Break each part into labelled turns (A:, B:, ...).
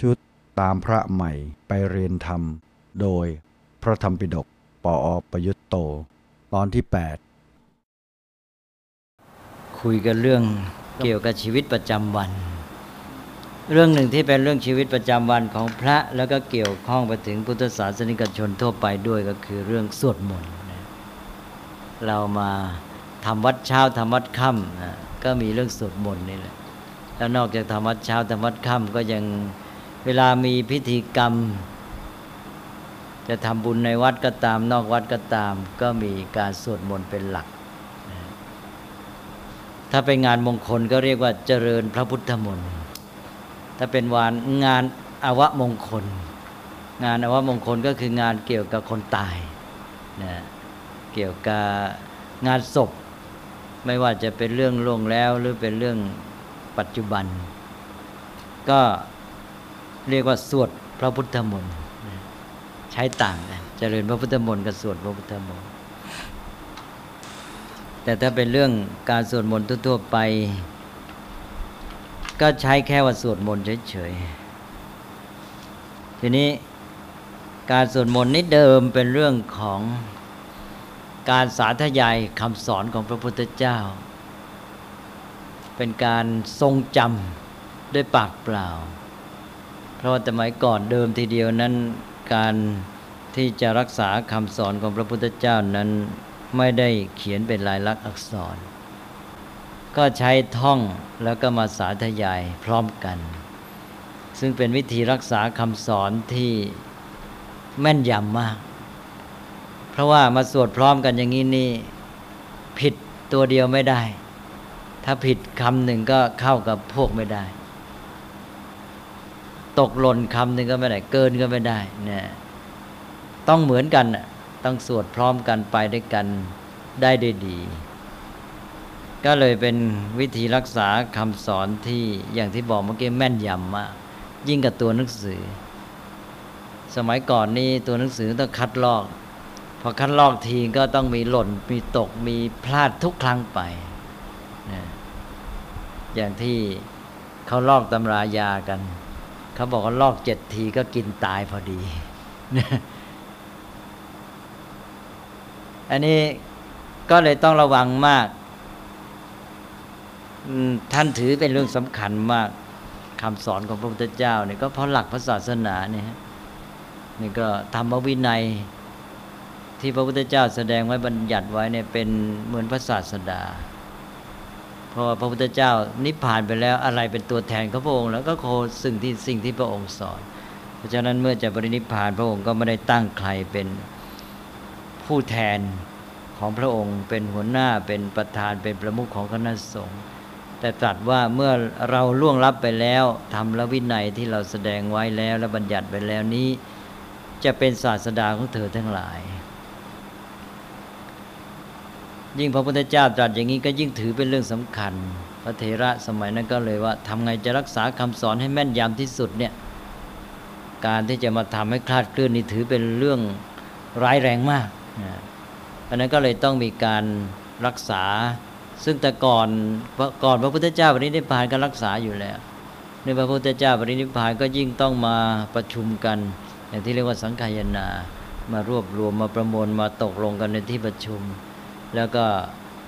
A: ชุดตามพระใหม่ไปเรียนธรรม โดยพระธรรมปิฎกปออประยุตโต ตอนที่
B: 8 คุยกันเรื่องเกี่ยวกับชีวิตประจำวัน เรื่องหนึ่งที่เป็นเรื่องชีวิตประจำวันของพระแล้วก็เกี่ยวข้องไปถึงพุทธศาสนิกชนทั่วไปด้วยก็คือเรื่องสวดมนต์เรามาทำวัดเช้าทำวัดค่ำก็มีเรื่องสวดมนต์นี่แหละแล้วนอกจากทำวัดเช้าทำวัดค่ำก็ยัง เวลามีพิธีกรรม จะทำบุญในวัดก็ตาม นอกวัดก็ตาม ก็มีการสวดมนต์เป็นหลัก ถ้าเป็นงานมงคลก็เรียกว่าเจริญพระพุทธมนต์ถ้าเป็นวานงานอวมงคล งานอวมงคลก็คืองานเกี่ยวกับคนตายนะเกี่ยวกับงานศพ ไม่ว่าจะเป็นเรื่องล่วงแล้วหรือเป็นเรื่องปัจจุบัน ก็ เรียกว่าสวดพระพุทธมนต์ใช้ต่างกันเจริญพระพุทธมนต์กับสวดพระพุทธมนต์แต่ถ้าเป็นเรื่องการสวดมนต์ทั่วไป ก็ใช้แค่ว่าสวดมนต์เฉยๆทีนี้การสวดมนต์นี้เดิมเป็นเรื่องของการสาธยายคำสอนของพระพุทธเจ้า เป็นการทรงจำด้วยปากเปล่า ราะว่าสมัยก่อนเดิมทีเดียวนั้นการที่จะรักษาคำสอนของพระพุทธเจ้านั้นไม่ได้เขียนเป็นลายลักษณ์อักษร ก็ใช้ท่องแล้วก็มาสาธยายพร้อมกัน ซึ่งเป็นวิธีรักษาคำสอนที่แม่นยำมาก เพราะว่ามาสวดพร้อมกันอย่างนี้นี่ผิดตัวเดียวไม่ได้ ถ้าผิดคำหนึ่งก็เข้ากับพวกไม่ได้ ตกหล่นคำหนึ่งก็ไม่ได้ เกินก็ไม่ได้เนี่ยต้องเหมือนกันต้องสวดพร้อมกันไปด้วยกันได้ด้ดี ก็เลยเป็นวิธีรักษาคำสอนที่อย่างที่บอกเมื่อกี้แม่นยำมากยิ่งกับตัวหนังสือ สมัยก่อนนี่ตัวหนังสือต้องคัดลอกพอคัดลอกทีก็ต้องมีหล่นมีตกมีพลาดทุกครั้งไปนะอย่างที่เขาลอกตำรายากัน เขาบอกว่าลอกเจ็ดทีก็กินตายพอดีอันนี้ก็เลยต้องระวังมาก ท่านถือเป็นเรื่องสำคัญมากคำสอนของพระพุทธเจ้าเนี่ยก็เพราะหลักพระศาสนาเนี่ยนี่ก็ธรรมวินัยที่พระพุทธเจ้าแสดงไว้บัญญัติไว้เนี่ยเป็นเหมือนพระศาสดา เพราะว่าพระพุทธเจ้านิพพานไปแล้วอะไรเป็นตัวแทนของพระองค์ แล้วก็โคสิ่งที่สิ่งที่พระองค์สอน เพราะฉะนั้นเมื่อจะปรินิพพานพระองค์ก็ไม่ได้ตั้งใครเป็นผู้แทนของพระองค์เป็นหัวหน้าเป็นประธานเป็นประมุขของคณะสงฆ์แต่ตรัสว่าเมื่อเราล่วงลับไปแล้วทำละวินัยที่เราแสดงไว้แล้วและบัญญัติไปแล้วนี้ จะเป็นศาสดาของเธอทั้งหลาย ยิ่งพระพุทธเจ้าตรัสอย่างนี้ก็ยิ่งถือเป็นเรื่องสำคัญ พระเถระสมัยนั้นก็เลยว่าทำไงจะรักษาคำสอนให้แม่นยำที่สุดเนี่ยการที่จะมาทำให้คลาดเคลื่อนนี่ถือเป็นเรื่องร้ายแรงมากเพราะนั้นก็เลยต้องมีการรักษา ซึ่งแต่ก่อนก่อนพระพุทธเจ้าปรินิพพานก็รักษาอยู่แล้วในพระพุทธเจ้าปรินิพพานก็ยิ่งต้องมาประชุมกัน อย่างที่เรียกว่าสังขายนา มารวบรวมมาประมวลมาตกลงกันในที่ประชุม แล้วก็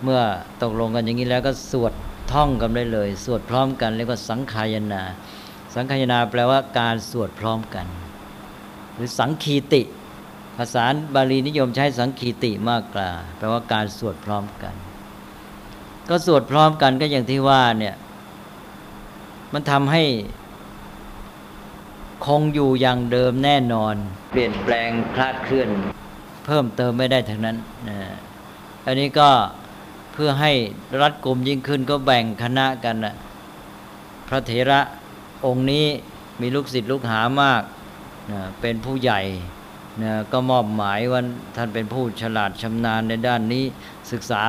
B: เมื่อตกลงกันอย่างนี้แล้วก็สวดท่องกันได้เลย สวดพร้อมกันเรียกว่าสังขายนา สังขายนาแปลว่าการสวดพร้อมกัน หรือสังคีติ ภาษาบาลีนิยมใช้สังคีติมากกว่าแปลว่าการสวดพร้อมกัน ก็สวดพร้อมกันก็อย่างที่ว่าเนี่ยมันทำให้คงอยู่อย่างเดิมแน่นอน เปลี่ยนแปลงคลาดเคลื่อน เพิ่มเติมไม่ได้ทั้งนั้นนะ อันนี้ก็เพื่อให้รัดกลุ่มยิ่งขึ้นก็แบ่งคณะกันนะพระเถระองค์นี้มีลูกศิษย์ลูกหามากนะเป็นผู้ใหญ่นะก็มอบหมายว่าท่านเป็นผู้ฉลาดชำนาญในด้านนี้ ศึกษา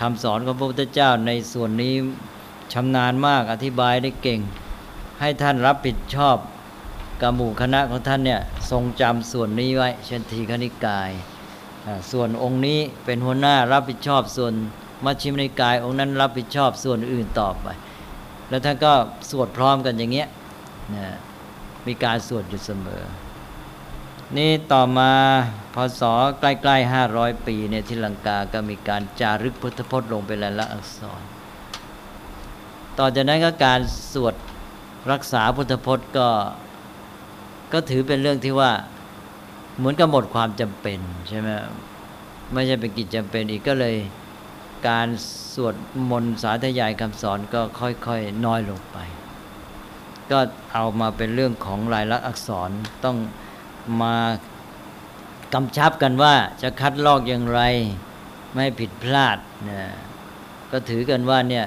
B: คำสอนของพระพุทธเจ้าในส่วนนี้ชำนาญมากอธิบายได้เก่ง ให้ท่านรับผิดชอบกับหมู่คณะของท่านเนี่ยทรงจำส่วนนี้ไว้เช่นทีคณิกาย ส่วนองค์นี้เป็นหัวหน้ารับผิดชอบส่วนมัชฌิมนิกาย องค์นั้นรับผิดชอบส่วนอื่นต่อไป แล้วท่านก็สวดพร้อมกันอย่างเงี้ยนะมีการสวดอยู่เสมอ นี่ต่อมาพศใกล้ๆห้าร้อยปีเนี่ยที่ลังกาก็มีการจารึกพุทธพจน์ลงเป็นลายลักษณ์อักษร ต่อจากนั้นก็การสวดรักษาพุทธพจน์ก็ก็ถือเป็นเรื่องที่ว่า เหมือนกับหมดความจำเป็นใช่ไหมไม่ใช่เป็นกิจจำเป็นอีกก็เลยการสวดมนต์สาธยายคำสอนก็ค่อยๆน้อยลงไป ก็เอามาเป็นเรื่องของลายลักษณ์อักษรต้องมากำชับกันว่าจะคัดลอกอย่างไรไม่ผิดพลาดนะก็ถือกันว่าเนี่ย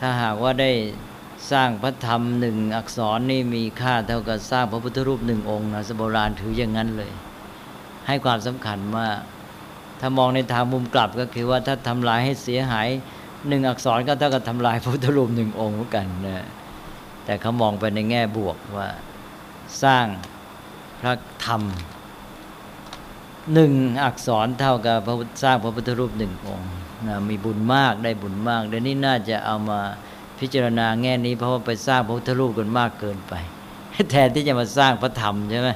B: ถ้าหากว่าได้ สร้างพระธรรมหนึ่งอักษรนี่มีค่าเท่ากับสร้างพระพุทธรูปหนึ่งองค์นะสโบราณถืออย่างนั้นเลย ให้ความสำคัญว่าถ้ามองในทางมุมกลับก็คือว่าถ้าทำลายให้เสียหายหนึ่งอักษรก็เท่ากับทำลายพระพุทธรูปหนึ่งองค์เหมือนกันนะแต่เขามองไปในแง่บวกว่าสร้างพระธรรมหนึ่งอักษรเท่ากับพระสร้างพระพุทธรูปหนึ่งองค์นะมีบุญมากได้บุญมากเดี๋ยวนี้น่าจะเอามา พิจารณาแง่นี้เพราะว่าไปสร้างพระพุทธรูปกันมากเกินไป แทนที่จะมาสร้างพระธรรมใช่ไหม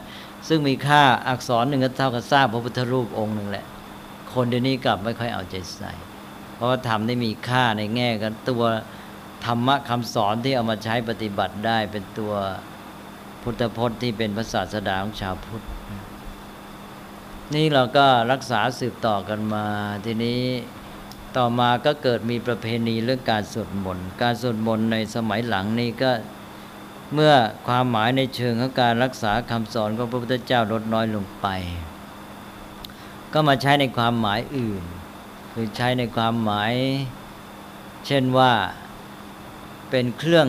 B: ซึ่งมีค่าอักษรหนึ่งก็เท่ากับสร้างพระพุทธรูปองค์หนึ่งแหละ คนเดี๋ยวนี้กลับไม่ค่อยเอาใจใส่ เพราะว่าธรรมได้มีค่าในแง่กันตัวธรรมะคำสอนที่เอามาใช้ปฏิบัติได้เป็นตัวพุทธพจน์ที่เป็นภาษาสดาของชาวพุทธ นี่เราก็รักษาสืบต่อกันมาทีนี้ ต่อมาก็เกิดมีประเพณีเรื่องการสวดมนต์ การสวดมนต์ในสมัยหลังนี้ก็เมื่อความหมายในเชิงของการรักษาคำสอนของพระพุทธเจ้าลดน้อยลงไป ก็มาใช้ในความหมายอื่น คือใช้ในความหมาย เช่นว่าเป็นเครื่อง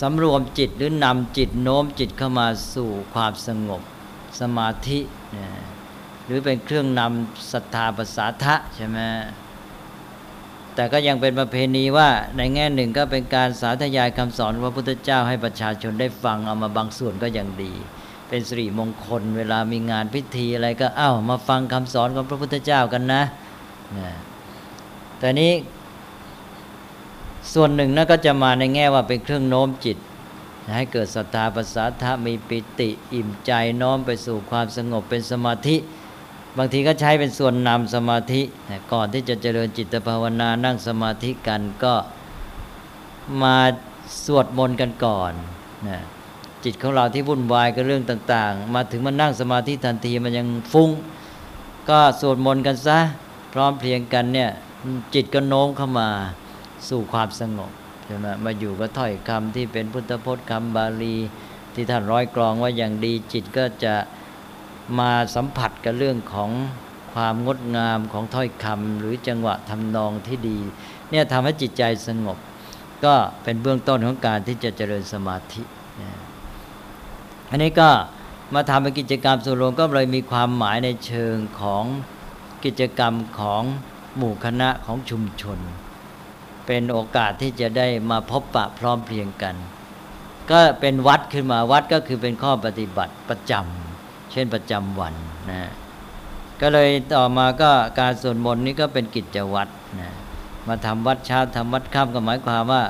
B: สำรวมจิตหรือนำจิตโน้มจิตเข้ามาสู่ความสงบสมาธิ หรือเป็นเครื่องนำศรัทธาภาษาทะใช่ไหมแต่ก็ยังเป็นประเพณีว่าในแง่หนึ่งก็เป็นการสาธยายคำสอนพระพุทธเจ้าให้ประชาชนได้ฟังเอามาบางส่วนก็ยังดี เป็นสิริมงคล เวลามีงานพิธีอะไรก็เอ้ามาฟังคำสอนของพระพุทธเจ้ากันนะนะแต่นี้ส่วนหนึ่งนั่นก็จะมาในแง่ว่าเป็นเครื่องโน้มจิต ให้เกิดศรัทธาภาษาทะมีปิติ อิ่มใจน้อมไปสู่ความสงบเป็นสมาธิ บางทีก็ใช้เป็นส่วนนำสมาธิก่อนที่จะเจริญจิตภาวนานั่งสมาธิกันก็มาสวดมนต์กันก่อนนะจิตของเราที่วุ่นวายกับเรื่องต่าง ๆ มาถึงมานั่งสมาธิทันทีมันยังฟุง้ง ก็สวดมนต์กันซะ พร้อมเพรียงกันเนี่ยจิตก็โน้มเข้ามาสู่ความสงบใช่ไหมมาอยู่กับถ้อยคำที่เป็นพุทธพจน์คำบาลี ที่ท่านร้อยกรองว่าอย่างดีจิตก็จะ มาสัมผัสกับเรื่องของความงดงามของถ้อยคำหรือจังหวะทำนองที่ดี เนี่ยทำให้จิตใจสงบ ก็เป็นเบื้องต้นของการที่จะเจริญสมาธิอันนี้ก็มาทำเป็นกิจกรรมส่วนรวมก็เลยมีความหมายในเชิงของกิจกรรมของหมู่คณะของชุมชน เป็นโอกาสที่จะได้มาพบปะพร้อมเพรียงกัน ก็เป็นวัดขึ้นมาวัดก็คือเป็นข้อปฏิบัติประจำ ช่นประจำวันนะก็เลยต่อมาก็การสวดมนต์นี้ก็เป็นกิจวัตรนะมาทำวัดเช้าทำวัดค่ำก็หมายความว่า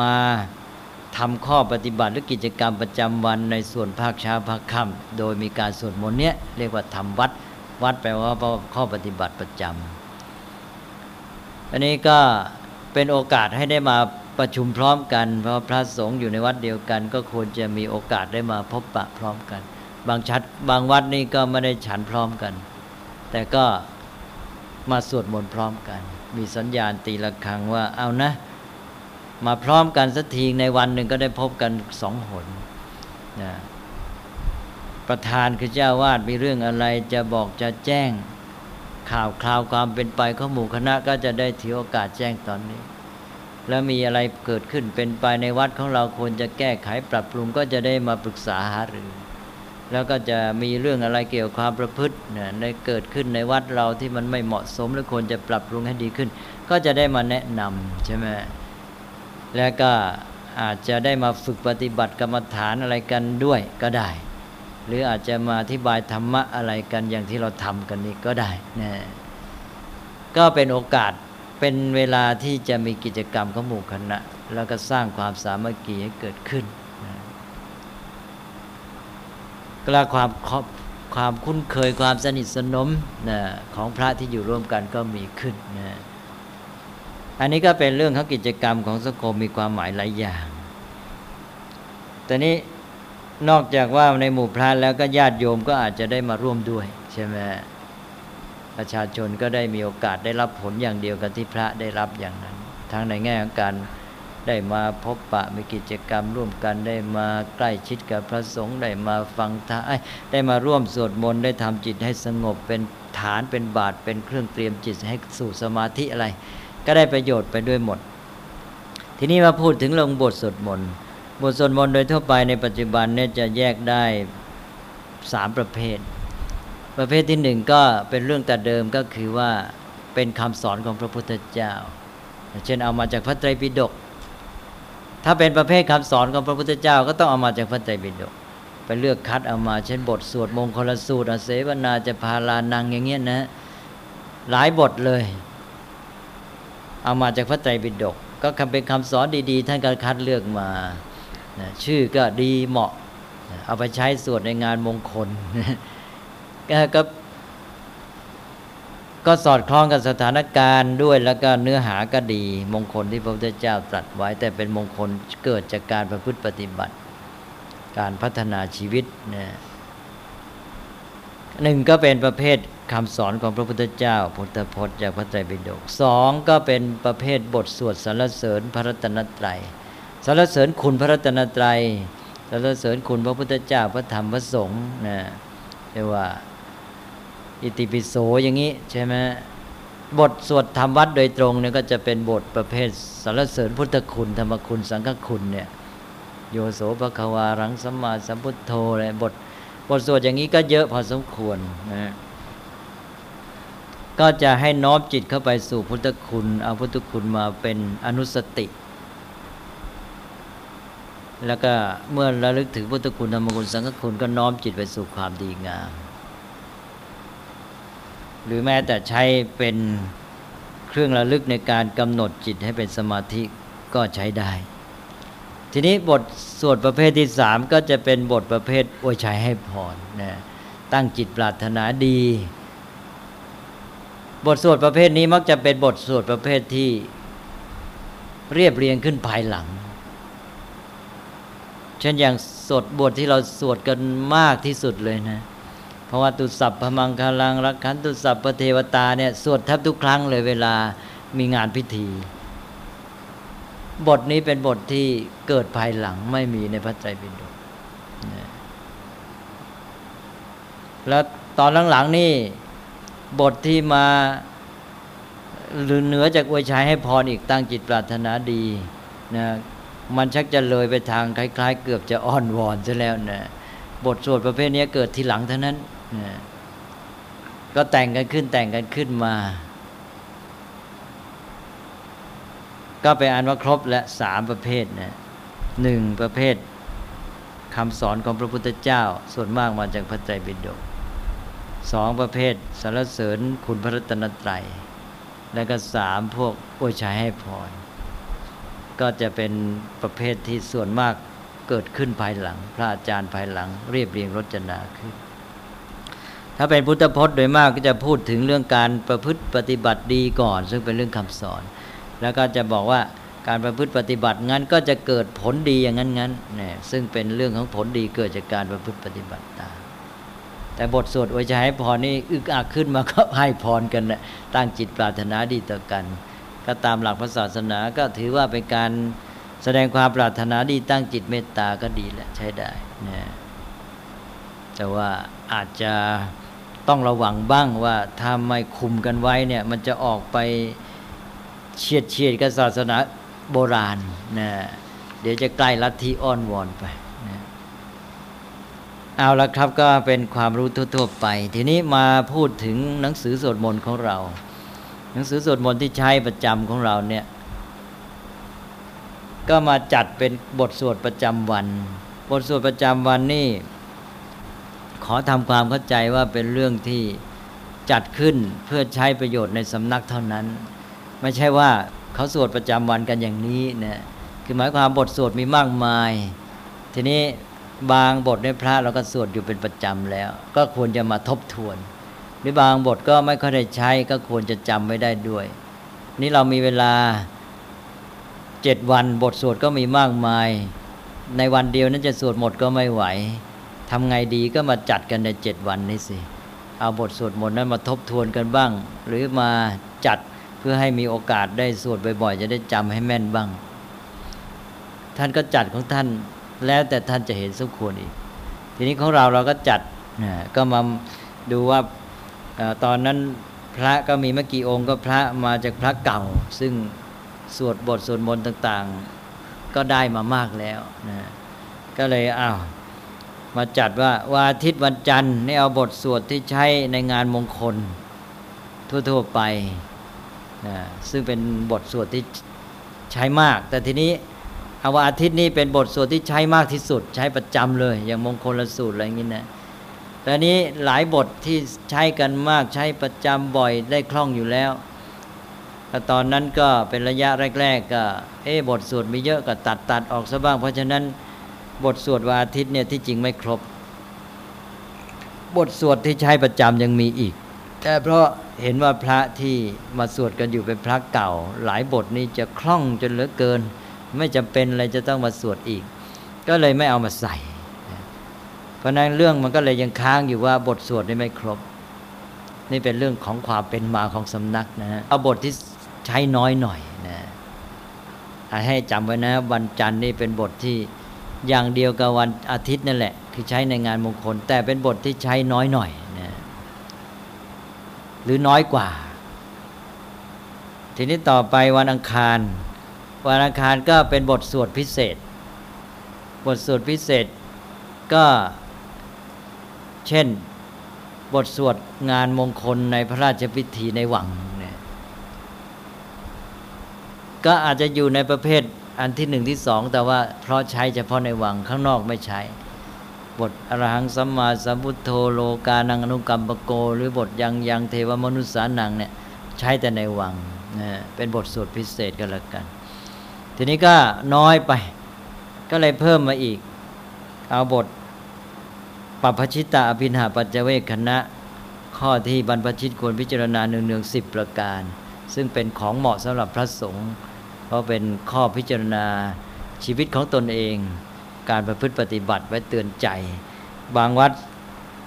B: มาทำข้อปฏิบัติหรือกิจกรรมประจำวันในส่วนภาคเช้าภาคค่ำโดยมีการสวดมนต์เนี้ยเรียกว่าทำวัดวัดแปลว่าข้อปฏิบัติประจำอันนี้ก็เป็นโอกาสให้ได้มาประชุมพร้อมกัน เพราะพระสงฆ์อยู่ในวัดเดียวกัน ก็ควรจะมีโอกาสได้มาพบปะพร้อมกัน บางชัดบางวัดนี่ก็ไม่ได้ฉันพร้อมกัน แต่ก็มาสวดมนต์พร้อมกัน มีสัญญาณตีละคระฆังว่าเอานะ มาพร้อมกันสักทีในวันหนึ่งก็ได้พบกันสองหนนะประธานคือเจ้าวาดมีเรื่องอะไรจะบอกจะแจ้งข่าวคราวความเป็นไปของหมู่คณะก็จะได้ถือโอกาสแจ้งตอนนี้ แล้วมีอะไรเกิดขึ้นเป็นไปในวัดของเราควรจะแก้ไขปรับปรุงก็จะได้มาปรึกษาหารือ แล้วก็จะมีเรื่องอะไรเกี่ยวกับความประพฤติเนี่ยเกิดขึ้นในวัดเราที่มันไม่เหมาะสมหรือควรจะปรับปรุงให้ดีขึ้น ก็จะได้มาแนะนำใช่ไหมแล้วก็อาจจะได้มาฝึกปฏิบัติกรรมฐานอะไรกันด้วยก็ได้ หรืออาจจะมาอธิบายธรรมะอะไรกันอย่างที่เราทำกันนี่ก็ได้นะก็เป็นโอกาสเป็นเวลาที่จะมีกิจกรรมของหมู่คณะ แล้วก็สร้างความสามัคคีให้เกิดขึ้น กล้าความความคุ้นเคยความสนิทสนมนะของพระที่อยู่ร่วมกันก็มีขึ้นนะอันนี้ก็เป็นเรื่องของกิจกรรมของสังคมมีความหมายหลายอย่างแต่นี้นอกจากว่าในหมู่พระแล้วก็ญาติโยมก็อาจจะได้มาร่วมด้วย ใช่ไหมประชาชนก็ได้มีโอกาสได้รับผลอย่างเดียวกันที่พระได้รับอย่างนั้น ทั้งในแง่ของการ ได้มาพบปะมีกิจกรรมร่วมกันได้มาใกล้ชิดกับพระสงฆ์ได้มาฟังธรรมได้มาร่วมสวดมนต์ได้ทำจิตให้สงบเป็นฐานเป็นบาทเป็นเครื่องเตรียมจิตให้สู่สมาธิอะไร ก็ได้ประโยชน์ไปด้วยหมด ทีนี้มาพูดถึงลงบทสวดมนต์บทสวดมนต์โดยทั่วไปในปัจจุบันเนี่ยจะแยกได้สามประเภท ประเภทที่หนึ่งก็เป็นเรื่องแต่เดิมก็คือว่าเป็นคำสอนของพระพุทธเจ้า เช่นเอามาจากพระไตรปิฎก ถ้าเป็นประเภทคำสอนของพระพุทธเจ้าก็ต้องเอามาจากพระไตรปิฎกไปเลือกคัดเอามาเช่นบทสวดมงคลสูตรอเสวนาจะพาลานังอย่างเงี้ยนะ หลายบทเลย เอามาจากพระไตรปิฎกก็คำเป็นคำสอนดีๆ ท่านก็คัดเลือกมาชื่อก็ดีเหมาะ เอาไปใช้สวดในงานมงคลก็ ก็สอดคล้องกับสถานการณ์ด้วยแล้วก็เนื้อหาก็ดี มงคลที่พระพุทธเจ้าตรัสไว้ แต่เป็นมงคลเกิดจากการประพฤติปฏิบัติ การพัฒนาชีวิตนะหนึ่งก็เป็นประเภทคำสอนของพระพุทธเจ้า พุทธพจน์จากพระไตรปิฎกสองก็เป็นประเภทบทสวดสรรเสริญพระรัตนตรัยสรรเสริญคุณพระรัตนตรัยสรรเสริญคุณพระพุทธเจ้าพระธรรมพระสงฆ์นะเรียกว่า อิติปิโสอย่างนี้ใช่ไหมบทสวดธรรมวัดโดยตรงเนี่ยก็จะเป็นบทประเภทสรรเสริญพุทธคุณธรรมคุณสังฆคุณเนี่ยโยโสภควารังสัมมาสัมพุทโธอะไรบทบทสวดอย่างนี้ก็เยอะพอสมควรนะก็จะให้น้อมจิตเข้าไปสู่พุทธคุณเอาพุทธคุณมาเป็นอนุสติ แล้วก็เมื่อระลึกถึงพุทธคุณธรรมคุณสังฆคุณก็น้อมจิตไปสู่ความดีงาม หรือแม้แต่ใช้เป็นเครื่องระลึกในการกำหนดจิตให้เป็นสมาธิก็ใช้ได้ ทีนี้บทสวดประเภทที่สามก็จะเป็นบทประเภทอวยชัยให้พรนะตั้งจิตปรารถนาดี บทสวดประเภทนี้มักจะเป็นบทสวดประเภทที่เรียบเรียงขึ้นภายหลัง เช่นอย่างสวดบทที่เราสวดกันมากที่สุดเลยนะ ราะว่าตุสัพพมังคลังรักขันตุสัพพเทวตาเนี่ยสวดแทบทุกครั้งเลยเวลามีงานพิธี บทนี้เป็นบทที่เกิดภายหลังไม่มีในพระไตรปิฎกแล้วตอนหลังๆนี่บทที่มาหรือเหนือจากอวยชัยให้พรอีกตั้งจิตปรารถนาดีนะมันชักจะเลยไปทางคล้าย ๆ เกือบจะอ้อนวอนซะแล้วนะบทสวดประเภทนี้เกิดทีหลังเท่านั้น ก็แต่งกันขึ้นแต่งกันขึ้นมา ก็ไปอ่านว่าครบและสามประเภทนะหนึ่งประเภทคำสอนของพระพุทธเจ้า ส่วนมากมาจากพระไตรปิฎกสองประเภทสารเสริญคุณพระรัตนตรัย และก็สามพวกโอชัยให้พรก็จะเป็นประเภทที่ส่วนมากเกิดขึ้นภายหลัง พระอาจารย์ภายหลัง เรียบเรียงรจนาขึ้น ถ้าเป็นพุทธพจน์โดยมากก็จะพูดถึงเรื่องการประพฤติปฏิบัติดีก่อน ซึ่งเป็นเรื่องคำสอน แล้วก็จะบอกว่าการประพฤติปฏิบัติงั้นก็จะเกิดผลดีอย่างนั้นงั้นเนี่ยซึ่งเป็นเรื่องของผลดีเกิดจากการประพฤติปฏิบัติตามแต่บทสวดอวยชัยให้พรนี่อึกอักขึ้นมาก็ให้พรกันนะตั้งจิตปรารถนาดีต่อกัน ก็ตามหลักพระศาสนาก็ถือว่าเป็นการแสดงความปรารถนาดีตั้งจิตเมตตาก็ดีแหละใช้ได้นะแต่ว่าอาจจะ ต้องระวังบ้างว่าถ้าไม่คุมกันไว้เนี่ย มันจะออกไปเฉียดเฉียดกับศาสนาโบราณนะเดี๋ยวจะใกล้ลัทธิอ้อนวอนไปนะเอาละครับก็เป็นความรู้ทั่วๆไป ทีนี้มาพูดถึงหนังสือสวดมนต์ของเรา หนังสือสวดมนต์ที่ใช้ประจำของเราเนี่ยก็มาจัดเป็นบทสวดประจำวัน บทสวดประจำวันนี่ ขอทำความเข้าใจว่าเป็นเรื่องที่จัดขึ้นเพื่อใช้ประโยชน์ในสำนักเท่านั้น ไม่ใช่ว่าเขาสวดประจำวันกันอย่างนี้นะคือหมายความบทสวดมีมากมาย ทีนี้บางบทในพระเราก็สวดอยู่เป็นประจำแล้ว ก็ควรจะมาทบทวน หรือบางบทก็ไม่ค่อยได้ใช้ก็ควรจะจำไว้ได้ด้วย นี่เรามีเวลาเจ็ดวันบทสวดก็มีมากมาย ในวันเดียวนั้นจะสวดหมดก็ไม่ไหว ทำไงดีก็มาจัดกันในเจ็ดวันนี้สิเอาบทสวดมนต์นั้นมาทบทวนกันบ้าง หรือมาจัดเพื่อให้มีโอกาสได้สวดบ่อยๆ จะได้จำให้แม่นบ้าง ท่านก็จัดของท่านแล้วแต่ท่านจะเห็นสมควรอีก ทีนี้ของเราเราก็จัดก็มาดูว่าตอนนั้นพระก็มีไม่กี่องค์ก็พระมาจากพระเก่า ซึ่งสวดบทสวดมนต์ต่าง ๆ ก็ได้มามากแล้วนะก็เลยอ้าว มาจัดว่าวันอาทิตย์วันจันทร์นี่เอาบทสวดที่ใช้ในงานมงคล ทั่วๆไปนะซึ่งเป็นบทสวดที่ใช้มาก แต่ทีนี้เอาว่าอาทิตย์นี้เป็นบทสวดที่ใช้มากที่สุด ใช้ประจำเลย อย่างมงคลละสูตรอะไรอย่างนี้นะแต่นี้หลายบทที่ใช้กันมากใช้ประจำบ่อยได้คล่องอยู่แล้วตอนนั้นก็เป็นระยะแรก ๆ ก็ เอ๊บทสวดมีเยอะก็ตัดตัดออกซะบ้าง เพราะฉะนั้น บทสวดวันอาทิตย์เนี่ยที่จริงไม่ครบ บทสวดที่ใช้ประจำยังมีอีก แต่เพราะเห็นว่าพระที่มาสวดกันอยู่เป็นพระเก่า หลายบทนี้จะคล่องจนเหลือเกิน ไม่จำเป็นอะไรจะต้องมาสวดอีก ก็เลยไม่เอามาใส่ เพราะนั้นเรื่องมันก็เลยยังค้างอยู่ว่าบทสวดนี่ไม่ครบ นี่เป็นเรื่องของความเป็นมาของสำนักนะฮะเอาบทที่ใช้น้อยหน่อยนะให้จำไว้นะวันจันทร์นี่เป็นบทที่ อย่างเดียวกับวันอาทิตย์นั่นแหละ คือใช้ในงานมงคล แต่เป็นบทที่ใช้น้อยหน่อยนะหรือน้อยกว่า ทีนี้ต่อไปวันอังคาร วันอังคารก็เป็นบทสวดพิเศษ บทสวดพิเศษก็เช่นบทสวดงานมงคลในพระราชพิธีในวังเนี่ยก็อาจจะอยู่ในประเภท อันที่หนึ่งที่สองแต่ว่าเพราะใช้เฉพาะในวังข้างนอกไม่ใช้ บทอรหังสัมมาสัมพุทโธโลกานังอนุกรรมปโก หรือบทยังยังเทวมนุษสานังเนี่ยใช้แต่ในวังนะเป็นบทสวดพิเศษก็แล้วกัน ทีนี้ก็น้อยไปก็เลยเพิ่มมาอีก เอาบทปัพชิตาอภินหาปัจเจเวคณะข้อที่บรรพชิตควรพิจารณาเนืองๆสิบประการ ซึ่งเป็นของเหมาะสำหรับพระสงฆ์ ราะเป็นข้อพิจารณาชีวิตของตนเอง การประพฤติปฏิบัติไว้เตือนใจ บางวัด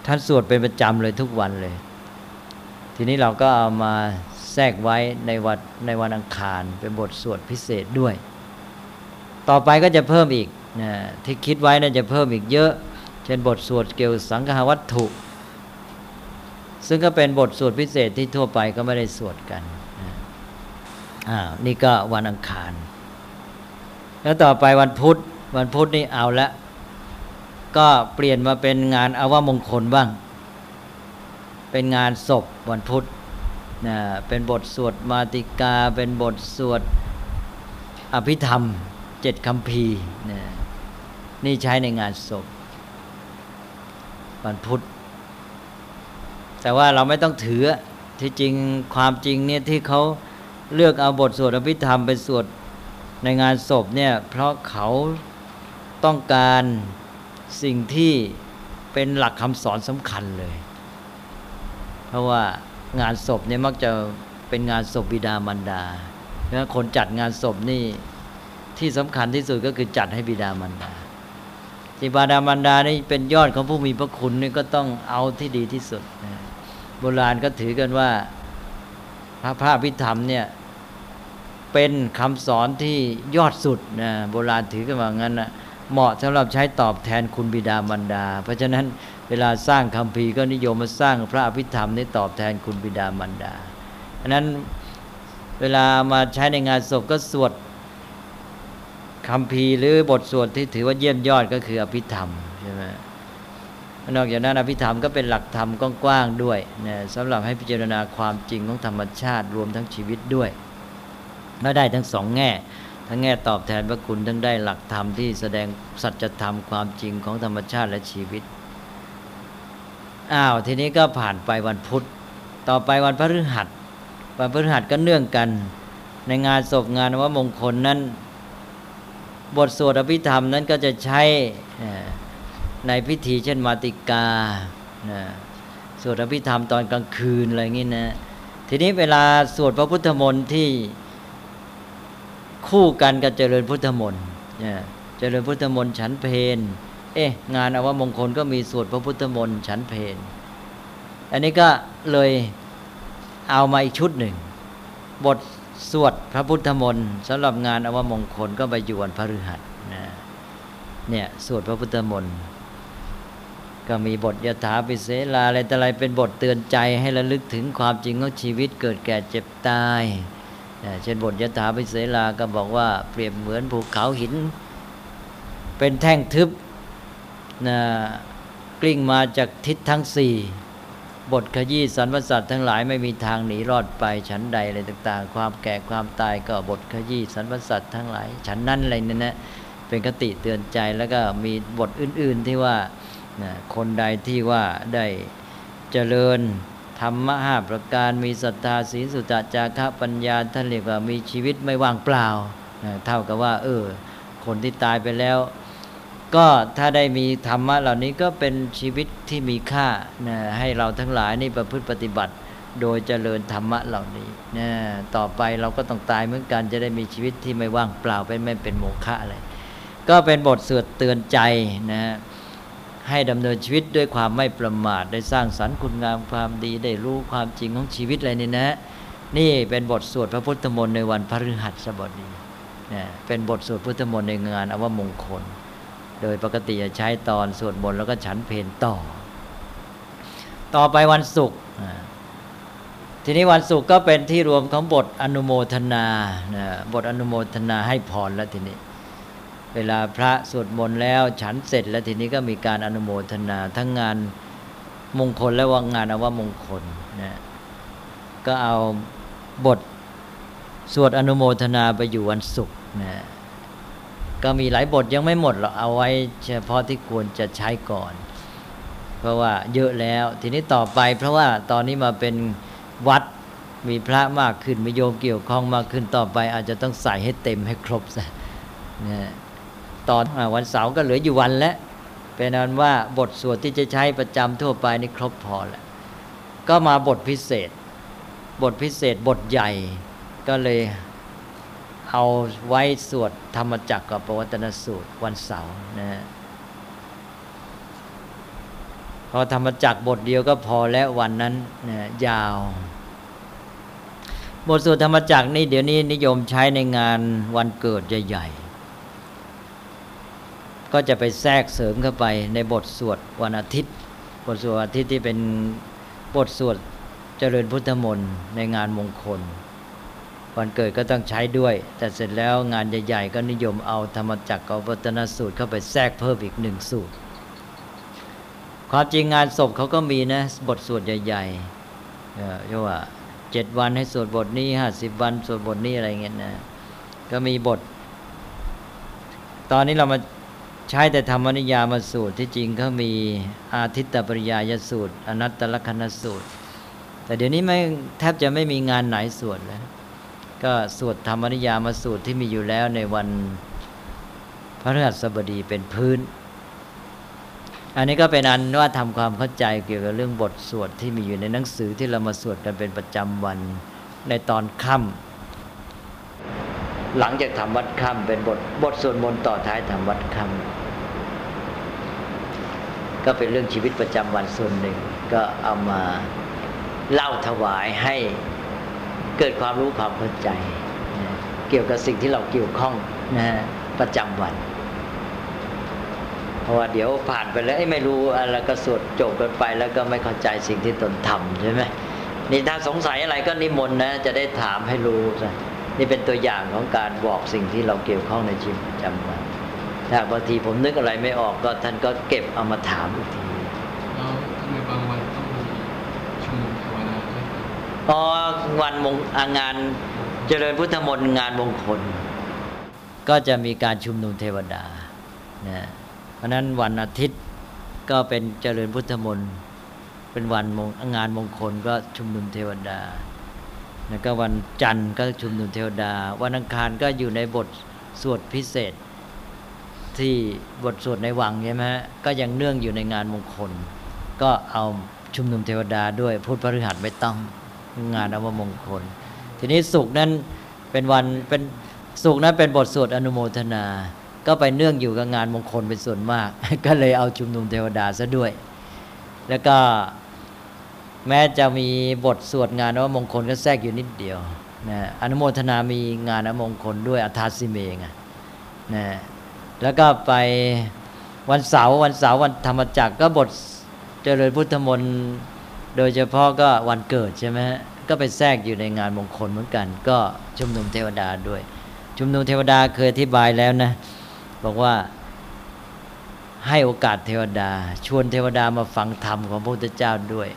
B: ท่านสวดเป็นประจำเลยทุกวันเลย ทีนี้เราก็เอามาแทรกไว้ในวัดในวันอังคารเป็นบทสวดพิเศษด้วย ต่อไปก็จะเพิ่มอีกนะที่คิดไว้น่าจะเพิ่มอีกเยอะ เช่นบทสวดเกี่ยวสังฆวัตถุ ซึ่งก็เป็นบทสวดพิเศษที่ทั่วไปก็ไม่ได้สวดกัน อ่านี่ก็วันอังคาร แล้วต่อไปวันพุธ วันพุธนี่เอาละ ก็เปลี่ยนมาเป็นงานอาวมงคลบ้าง เป็นงานศพวันพุธนะเป็นบทสวดมาติกา เป็นบทสวดอภิธรรมเจ็ดคำพีนะนี่ใช้ในงานศพวันพุธ แต่ว่าเราไม่ต้องถือที่จริงความจริงเนี่ยที่เขา เลือกเอาบทสวดอภิธรรมไปสวดในงานศพเนี่ย เพราะเขาต้องการสิ่งที่เป็นหลักคำสอนสำคัญเลย เพราะว่างานศพเนี่ยมักจะเป็นงานศพบิดามารดาแล้วคนจัดงานศพนี่ที่สำคัญที่สุดก็คือจัดให้บิดามารดาที่บิดามารดานี่เป็นยอดของผู้มีพระคุณนี่ก็ต้องเอาที่ดีที่สุดโบราณก็ถือกันว่า ระพระพิธรรมเนี่ยเป็นคำสอนที่ยอดสุดนะโบราณถือกันว่างั้นนะเหมาะสำหรับใช้ตอบแทนคุณบิดามารดา เพราะฉะนั้นเวลาสร้างคำพีก็นิยมมาสร้างพระอภิธรรมนี้ตอบแทนคุณบิดามารดาอันนั้นเวลามาใช้ในงานศพก็สวดคำพีหรือบทสวดที่ถือว่าเยี่ยมยอดก็คืออภิธรรมใช่ไหม นอกจากนั้นอภิธรรมก็เป็นหลักธรรมกว้างๆด้วยนะสำหรับให้พิจารณาความจริงของธรรมชาติรวมทั้งชีวิตด้วยและได้ทั้งสองแง่ ทั้งแง่ตอบแทนพระคุณทั้งได้หลักธรรมที่แสดงสัจธรรมความจริงของธรรมชาติและชีวิตอ้าวทีนี้ก็ผ่านไปวันพุธ ต่อไปวันพฤหัสวันพฤหัสก็เนื่องกัน ในงานศพงานว่ามงคลนั้น บทสวดอภิธรรมนั้นก็จะใช้ ในพิธีเช่นมาติกานะสวดอภิธรรมตอนกลางคืนอะไรอย่างนี้นะทีนี้เวลาสวดพระพุทธมนต์ที่คู่กันกับเจริญพุทธมนต์เนี่ยเจริญพุทธมนต์ฉันเพนเอ๊ะงานอวมงคลก็มีสวดพระพุทธมนต์ฉันเพนอันนี้ก็เลยเอามาอีกชุดหนึ่ง บทสวดพระพุทธมนต์สำหรับงานอวมงคลก็ไปอยู่วันพฤหัสนะเนี่ยสวดพระพุทธมนต์ ก็มีบทยถาปิเสลาอะไรแต่อะไรเป็นบทเตือนใจให้ระลึกถึงความจริงของชีวิตเกิดแก่เจ็บตาย เช่นบทยถาปิเสลาก็บอกว่าเปรียบเหมือนภูเขาหิน เป็นแท่งทึบนะกลิ้งมาจากทิศทั้งสี่บทขยี้สรรพสัตว์ทั้งหลายไม่มีทางหนีรอดไปฉันใดอะไรต่าง ๆ ความแก่ความตายก็บทขยี้สรรพสัตว์ทั้งหลายฉันนั่นอะไรนั่นนะเป็นคติเตือนใจแล้วก็มีบทอื่น ๆที่ว่า คนใดที่ว่าได้เจริญธรรมะห้าประการมีศรัทธาศีลสุตจาระปัญญาท่านเรียกว่ามีชีวิตไม่ว่างเปล่าเท่ากับว่า เออ คนที่ตายไปแล้ว ก็ถ้าได้มีธรรมะเหล่านี้ก็เป็นชีวิตที่มีค่านะให้เราทั้งหลายนี่ประพฤติปฏิบัติ โดยเจริญธรรมะเหล่านี้นะต่อไปเราก็ต้องตายเหมือนกันจะได้มีชีวิตที่ไม่ว่างเปล่าเป็นไม่เป็นโมฆะอะไรก็เป็นบทสวดเตือนใจนะ ให้ดำเนินชีวิตด้วยความไม่ประมาทได้สร้างสรรค์คุณงามความดีได้รู้ความจริงของชีวิตอะไรนี่นะ นี่เป็นบทสวดพระพุทธมนต์ในวันพฤหัสบดีนะเป็นบทสวดพุทธมนต์ในงานอวมงคล โดยปกติจะใช้ตอนสวดมนต์แล้วก็ฉันเพลต่อ ต่อไปวันศุกร์ทีนี้วันศุกร์ก็เป็นที่รวมของบทอนุโมทนาบทอนุโมทนาให้พรแล้วทีนี้ เวลาพระสวดมนต์แล้วฉันเสร็จแล้วทีนี้ก็มีการอนุโมทนาทั้งงานมงคลและว่างานอวมงคลนะก็เอาบทสวดอนุโมทนาไปอยู่วันศุกร์นะก็มีหลายบทยังไม่หมดหรอกเอาไว้เฉพาะที่ควรจะใช้ก่อน เพราะว่าเยอะแล้ว ทีนี้ต่อไป เพราะว่าตอนนี้มาเป็นวัดมีพระมากขึ้นมีโยมเกี่ยวข้องมากขึ้นต่อไป อาจจะต้องใส่ให้เต็มให้ครบซะนะ ตอนวันเสาร์ก็เหลืออยู่วันแล้วเป็นนั้นว่าบทสวดที่จะใช้ประจำทั่วไปนี่ครบพอแล้วก็มาบทพิเศษ บทพิเศษบทใหญ่ก็เลยเอาไว้สวดธรรมจักรกับปวัตนสูตรวันเสาร์นะพอธรรมจักรบทเดียวก็พอแล้ววันนั้นนะยาว บทสวดธรรมจักรนี่เดี๋ยวนี้นิยมใช้ในงานวันเกิดใหญ่ ก็จะไปแทรกเสริมเข้าไปในบทสวดวันอาทิตย์ บทสวดอาทิตย์ที่เป็นบทสวดเจริญพุทธมนต์ในงานมงคล วันเกิดก็ต้องใช้ด้วย แต่เสร็จแล้วงานใหญ่ๆ ก็นิยมเอาธรรมจักรกับวัฒนสูตรเข้าไปแทรกเพิ่มอีกหนึ่งสูตร ความจริงงานศพเขาก็มีนะบทสวดใหญ่ๆเรียกว่าเจ็ดวันให้สวดบทนี้ห้าสิบวันสวดบทนี้อะไรเงี้ยนะก็มีบท ตอนนี้เรามา ใช้แต่ธรรมนิยามาสูตรที่จริงเขามีอาทิตตปริยายสูตร อนัตตลกนสูตร แต่เดี๋ยวนี้ไม่แทบจะไม่มีงานไหนสวดแล้วก็สวดธรรมนิยามาสูตรที่มีอยู่แล้วในวันพระฤหัสบดีเป็นพื้น อันนี้ก็เป็นอันว่าทำความเข้าใจเกี่ยวกับเรื่องบทสวดที่มีอยู่ในหนังสือที่เรามาสวดกันเป็นประจำวันในตอนค่ำ หลังจากทำวัดค่ำเป็นบทบทสวดมนต์ต่อท้ายทำวัดค่ำก็เป็นเรื่องชีวิตประจำวันส่วนหนึ่ง ก็เอามาเล่าถวายให้เกิดความรู้ความเข้าใจ เกี่ยวกับสิ่งที่เราเกี่ยวข้องนะประจำวันเพราะว่าเดี๋ยวผ่านไปแล้วไม่รู้อะไรก็สวดจบกันไป แล้วก็ไม่เข้าใจสิ่งที่ตนทำใช่ไหมนี่ถ้าสงสัยอะไรก็นิมนต์นะ จะได้ถามให้รู้นี่ เป็นตัวอย่างของการบอกสิ่งที่เราเกี่ยวข้องในชีวิตประจำวันถ้าบางทีผมนึกอะไรไม่ออกก็ท่านก็เก็บเอามาถามอีกที
C: แล้วทำไมบางวันต้องมีชุมนุมเทวดาด้วย
B: อ๋อวันมงงานเจริญพุทธมนต์งานมงคล ก็จะมีการชุมนุมเทวดานะเพราะนั้นวันอาทิตย์ก็เป็นเจริญพุทธมนต์เป็นวันงานมงคลก็ชุมนุมเทวดา แล้วก็วันจันทร์ก็ชุมนุมเทวดา วันอังคารก็อยู่ในบทสวดพิเศษ ที่บทสวดในวังใช่ไหมฮะก็ยังเนื่องอยู่ในงานมงคล ก็เอาชุมนุมเทวดาด้วยพุธพฤหัสไม่ต้องงานอวมงคล ทีนี้สุกนั้นเป็นวันเป็นสุกนั้นเป็นบทสวดอนุโมทนา ก็ไปเนื่องอยู่กับงานมงคลเป็นส่วนมาก ก็เลยเอาชุมนุมเทวดาซะด้วย แล้วก็ แม้จะมีบทสวดงานอวมงคลก็แทรกอยู่นิดเดียวนะอนุโมทนามีงานอมงคลด้วยอัทาสิเมงนะแล้วก็ไปวันเสาร์วันเสาร์วันธรรมจักรก็บทเจริญพุทธมนต์โดยเฉพาะก็วันเกิดใช่ไหมก็ไปแทรกอยู่ในงานมงคลเหมือนกัน ก็ชุมนุมเทวดาด้วย ชุมนุมเทวดาเคยอธิบายแล้วนะ บอกว่าให้โอกาสเทวดา ชวนเทวดามาฟังธรรมของพระพุทธเจ้าด้วย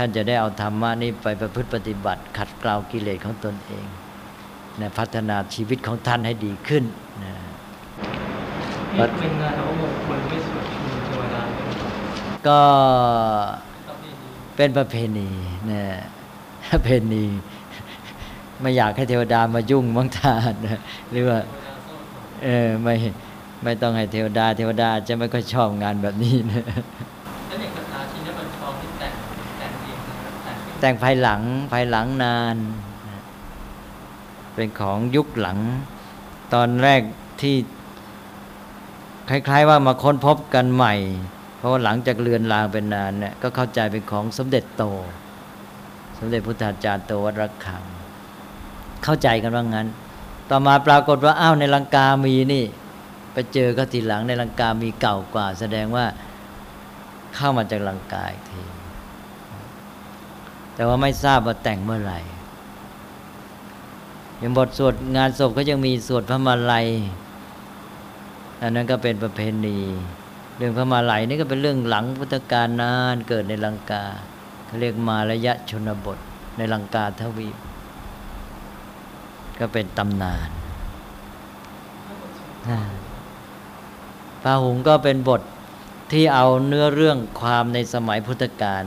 B: ท่านจะได้เอาธรรมะนี้ไปประพฤติปฏิบัติ ขัดเกลากิเลสของตนเองนะพัฒนาชีวิตของท่านให้ดีขึ้นนะ
C: นี่เป็นงานเอามงคลไม่สวดชุมนุมเทวดาเลยครับ
B: ก็
C: ประเพณี
B: เป็นประเพณีนะประเพณี ไม่อยากให้เทวดามายุ่งมังทานนะหรือว่า
C: เทวดาเศร้าโศก
B: เออไม่ไม่ต้องให้เทวดา เทวดาอาจจะไม่ค่อยชอบงานแบบนี้นะ
C: แต่ง
B: ภายหลังภายหลังนาน เป็นของยุคหลัง ตอนแรกที่คล้าย ๆ ว่ามาค้นพบกันใหม่ เพราะว่าหลังจากเลือนลางเป็นนานเนี่ยก็เข้าใจเป็นของสมเด็จโต สมเด็จพุทธาจารย์โตวัดระฆัง เข้าใจกันว่างั้น ต่อมาปรากฏว่าอ้าวในลังกามีนี่ ไปเจอก็ทีหลังในลังกามีเก่ากว่า แสดงว่าเข้ามาจากลังกาอีกที แต่ว่าไม่ทราบว่าแต่งเมื่อไหร่ยังบทสวดงานศพก็ยังมีสวดพระมาลัยอันนั้นก็เป็นประเพณีเรื่องพระมาลัยนี่ก็เป็นเรื่องหลังพุทธกาลนานเกิดในลังกาเขาเรียกมาระยะชนบทในลังกาทวีปก็เป็นตำนานอ่าพาหุงก็เป็นบทที่เอาเนื้อเรื่องความในสมัยพุทธกาล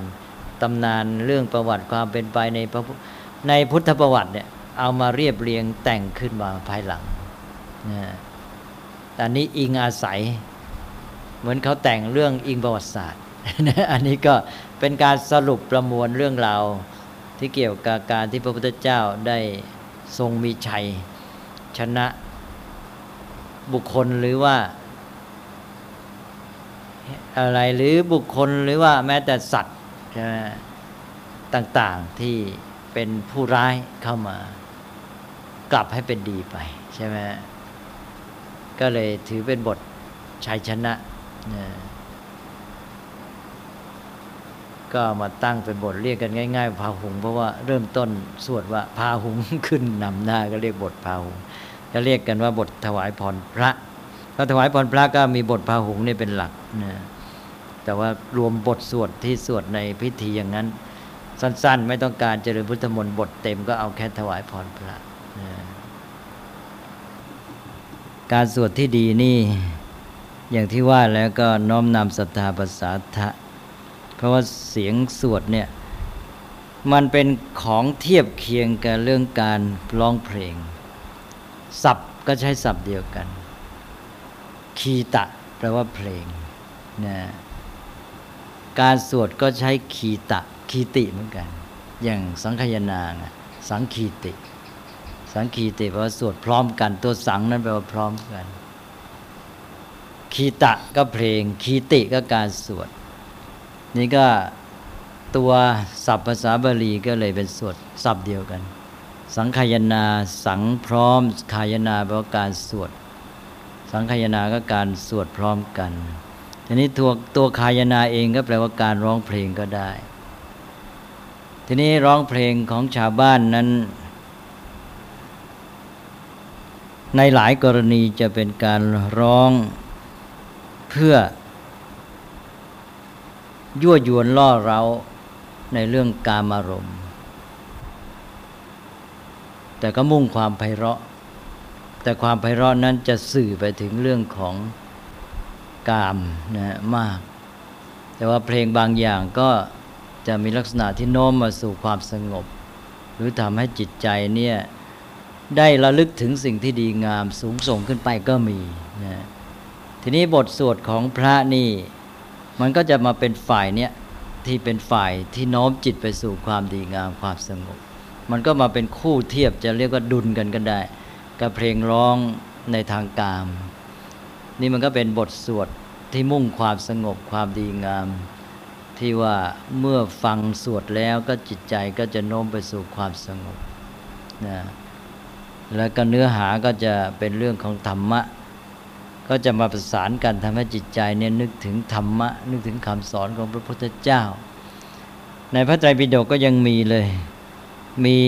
B: ตำนานเรื่องประวัติความเป็นไปในพระในพุทธประวัติเนี่ยเอามาเรียบเรียงแต่งขึ้นมาภายหลังนะอันนี้อิงอาศัย เหมือนเขาแต่งเรื่องอิงประวัติศาสตร์ อันนี้ก็เป็นการสรุปประมวลเรื่องราวที่เกี่ยวกับการที่พระพุทธเจ้าได้ทรงมีชัย ชนะบุคคลหรือว่า อะไรหรือบุคคลหรือว่าแม้แต่สัตว์ ใช่ไหมต่างๆที่เป็นผู้ร้ายเข้ามา กลับให้เป็นดีไป ใช่ไหมก็เลยถือเป็นบทชัยชนะนะก็มาตั้งเป็นบทเรียกกันง่ายๆพาหุง เพราะว่าเริ่มต้นสวดว่าพาหุงขึ้นนำหน้า ก็เรียกบทพาหุงก็เรียกกันว่าบทถวายพรพระก็ถวายพรพระก็มีบทพาหุงนี่เป็นหลักนะ แต่ว่ารวมบทสวดที่สวดในพิธีอย่างนั้น สั้นๆ ไม่ต้องการเจริญพุทธมนต์บทเต็มก็เอาแค่ถวายพรพระการสวดที่ดีนี่อย่างที่ว่าแล้วก็น้อมนำศรัทธาภาษาทะเพราะว่าเสียงสวดเนี่ยมันเป็นของเทียบเคียงกับเรื่องการร้องเพลงศัพท์ก็ใช้ศัพท์เดียวกัน คีตะแปลว่าเพลงนะ การสวดก็ใช้คีตะคีติเหมือนกัน อย่างสังคายนางสังคีติ สังคีติแปลว่าสวดพร้อมกัน ตัวสังนั้นแปลว่าพร้อมกันคีตะก็เพลงคีติก็การสวด นี่ก็ตัวศัพท์ภาษาบาลีก็เลยเป็นสวดศัพท์เดียวกัน สังคายนาสังพร้อมคายนาแปลว่าการสวด สังคายนาก็การสวดพร้อมกัน ทีนี้ตัวตัวคายนาเองก็แปลว่าการร้องเพลงก็ได้ ทีนี้ร้องเพลงของชาวบ้านนั้น ในหลายกรณีจะเป็นการร้องเพื่อ ยั่วยวนล่อเราในเรื่องกามารมณ์ แต่ก็มุ่งความไพเราะ แต่ความไพเราะนั้นจะสื่อไปถึงเรื่องของ กามนะมาก แต่ว่าเพลงบางอย่างก็จะมีลักษณะที่โน้มมาสู่ความสงบ หรือทำให้จิตใจเนี่ยได้ระลึกถึงสิ่งที่ดีงามสูงส่งขึ้นไปก็มีนะทีนี้บทสวดของพระนี่ มันก็จะมาเป็นฝ่ายเนี้ยที่เป็นฝ่ายที่โน้มจิตไปสู่ความดีงามความสงบ มันก็มาเป็นคู่เทียบจะเรียกว่าดุลกันก็ได้ กับเพลงร้องในทางกาม นี่มันก็เป็นบทสวดที่มุ่งความสงบความดีงาม ที่ว่าเมื่อฟังสวดแล้วก็จิตใจก็จะโน้มไปสู่ความสงบนะแล้วก็เนื้อหาก็จะเป็นเรื่องของธรรมะ ก็จะมาประสานกันทำให้จิตใจเนี่ยนึกถึงธรรมะ นึกถึงคำสอนของพระพุทธเจ้า ในพระไตรปิฎกก็ยังมีเลย มี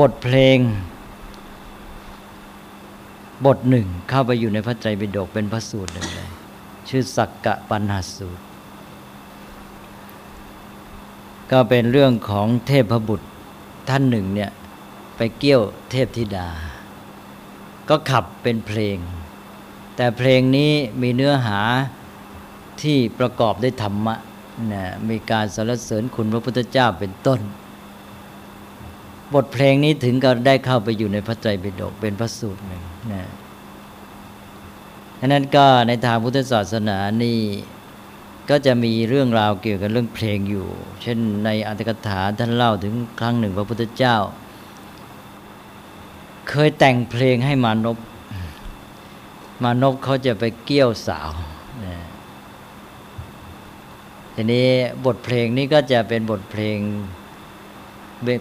B: บทเพลง บทหนึ่งเข้าไปอยู่ในพระไตรปิฎกเป็นพระสูตรหนึ่งเลยชื่อสักกะปัญหาสูตร ก็เป็นเรื่องของเทพบุตรท่านหนึ่งเนี่ยไปเกี่ยวเทพธิดา ก็ขับเป็นเพลง แต่เพลงนี้มีเนื้อหาที่ประกอบด้วยธรรมะนะมีการสรรเสริญคุณพระพุทธเจ้าเป็นต้น บทเพลงนี้ถึงก็ได้เข้าไปอยู่ในพระไตรปิฎกเป็นพระสูตรหนึ่งนะดังนั้นก็ในทางพุทธศาสนานี่ก็จะมีเรื่องราวเกี่ยวกับเรื่องเพลงอยู่ เช่นในอัตถกถาท่านเล่าถึงครั้งหนึ่งพระพุทธเจ้า เคยแต่งเพลงให้มานพมานพเขาจะไปเกี่ยวสาวนะทีนี้บทเพลงนี้ก็จะเป็นบทเพลง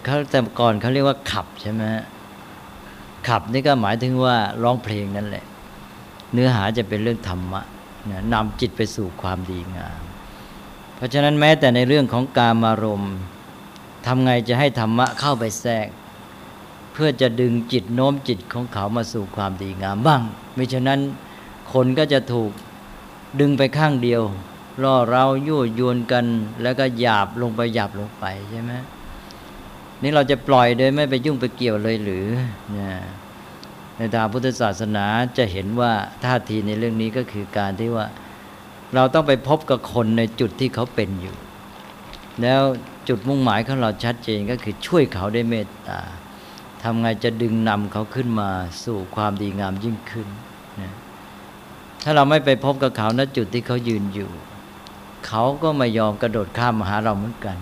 B: เขาแต่ก่อนเขาเรียกว่าขับใช่ไหมขับนี่ก็หมายถึงว่าร้องเพลงนั่นแหละ เนื้อหาจะเป็นเรื่องธรรมะนำจิตไปสู่ความดีงาม เพราะฉะนั้นแม้แต่ในเรื่องของการมารมณ์ทำไงจะให้ธรรมะเข้าไปแทรก เพื่อจะดึงจิตโน้มจิตของเขามาสู่ความดีงามบ้างไม่ฉะนั้นคนก็จะถูกดึงไปข้างเดียวล่อเรายั่วยวนกัน แล้วก็หยาบลงไปหยาบลงไปใช่ไหม นี่เราจะปล่อยโดยไม่ไปยุ่งไปเกี่ยวเลยหรือเนี่ยในทางพุทธศาสนาจะเห็นว่าท่าทีในเรื่องนี้ก็คือการที่ว่า เราต้องไปพบกับคนในจุดที่เขาเป็นอยู่ แล้วจุดมุ่งหมายของเราชัดเจนก็คือช่วยเขาได้เมตตาทำไงจะดึงนำเขาขึ้นมาสู่ความดีงามยิ่งขึ้นนะถ้าเราไม่ไปพบกับเขาณจุดที่เขายืนอยู่ เขาก็ไม่ยอมกระโดดข้ามมาหาเราเหมือนกัน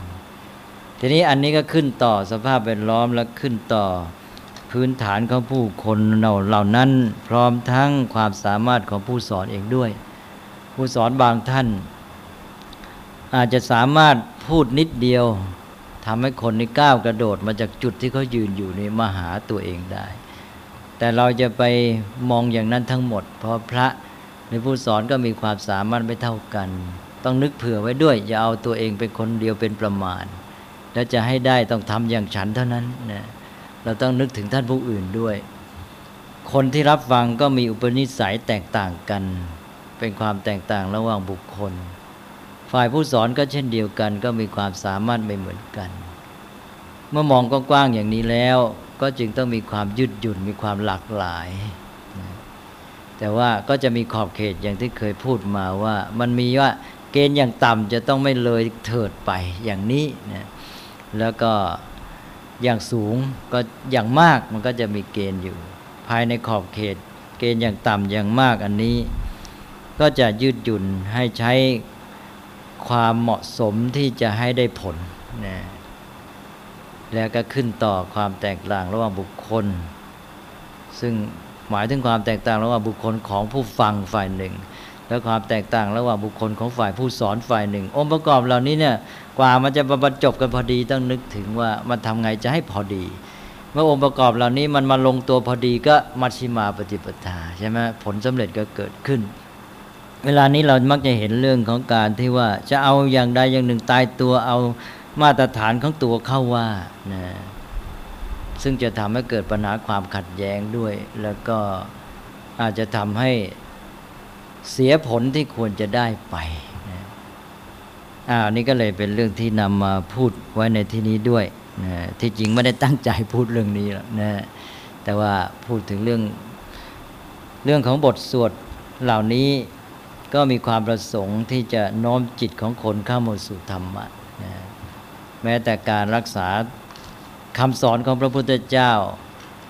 B: ทีนี้อันนี้ก็ขึ้นต่อสภาพแวดล้อมและขึ้นต่อพื้นฐานของผู้คนเหล่านั้น พร้อมทั้งความสามารถของผู้สอนเองด้วย ผู้สอนบางท่าน อาจจะสามารถพูดนิดเดียวทำให้คนนี้ก้าวกระโดดมาจากจุดที่เขายืนอยู่นี่มาหาตัวเองได้ แต่เราจะไปมองอย่างนั้นทั้งหมด เพราะพระในผู้สอนก็มีความสามารถไม่เท่ากัน ต้องนึกเผื่อไว้ด้วย อย่าเอาตัวเองเป็นคนเดียวเป็นประมาณ แล้วจะให้ได้ต้องทำอย่างฉันเท่านั้นนะเราต้องนึกถึงท่านผู้อื่นด้วย คนที่รับฟังก็มีอุปนิสัยแตกต่างกัน เป็นความแตกต่างระหว่างบุคคล ฝ่ายผู้สอนก็เช่นเดียวกัน ก็มีความสามารถไม่เหมือนกัน เมื่อมองกว้างๆอย่างนี้แล้ว ก็จึงต้องมีความยืดหยุ่นมีความหลากหลายแต่ว่าก็จะมีขอบเขตอย่างที่เคยพูดมาว่า มันมีว่าเกณฑ์อย่างต่ำจะต้องไม่เลยเถิดไปอย่างนี้นะ แล้วก็อย่างสูงก็อย่างมากมันก็จะมีเกณฑ์อยู่ ภายในขอบเขต เกณฑ์อย่างต่ำอย่างมากอันนี้ ก็จะยืดหยุ่นให้ใช้ความเหมาะสมที่จะให้ได้ผลนะแล้วก็ขึ้นต่อความแตกต่างระหว่างบุคคล ซึ่งหมายถึงความแตกต่างระหว่างบุคคลของผู้ฟังฝ่ายหนึ่ง และความแตกต่างระหว่างบุคคลของฝ่ายผู้สอนฝ่ายหนึ่ง องค์ประกอบเหล่านี้เนี่ย กว่ามันจะบรรจบกันพอดีต้องนึกถึงว่ามันทำไงจะให้พอดี เมื่อองค์ประกอบเหล่านี้มันมาลงตัวพอดีก็มัชชิมาปฏิปทาใช่ไหมผลสำเร็จก็เกิดขึ้น เวลานี้เรามักจะเห็นเรื่องของการที่ว่าจะเอาอย่างใดอย่างหนึ่งตายตัวเอามาตรฐานของตัวเข้าว่านะซึ่งจะทำให้เกิดปัญหาความขัดแย้งด้วย แล้วก็อาจจะทำให้เสียผลที่ควรจะได้ไป อ่านี่ก็เลยเป็นเรื่องที่นำมาพูดไว้ในที่นี้ด้วยนะที่จริงไม่ได้ตั้งใจพูดเรื่องนี้หรอกนะแต่ว่าพูดถึงเรื่องเรื่องของบทสวดเหล่านี้ก็มีความประสงค์ที่จะโน้มจิตของคนเข้ามาสู่ธรรมะนะแม้แต่การรักษาคำสอนของพระพุทธเจ้า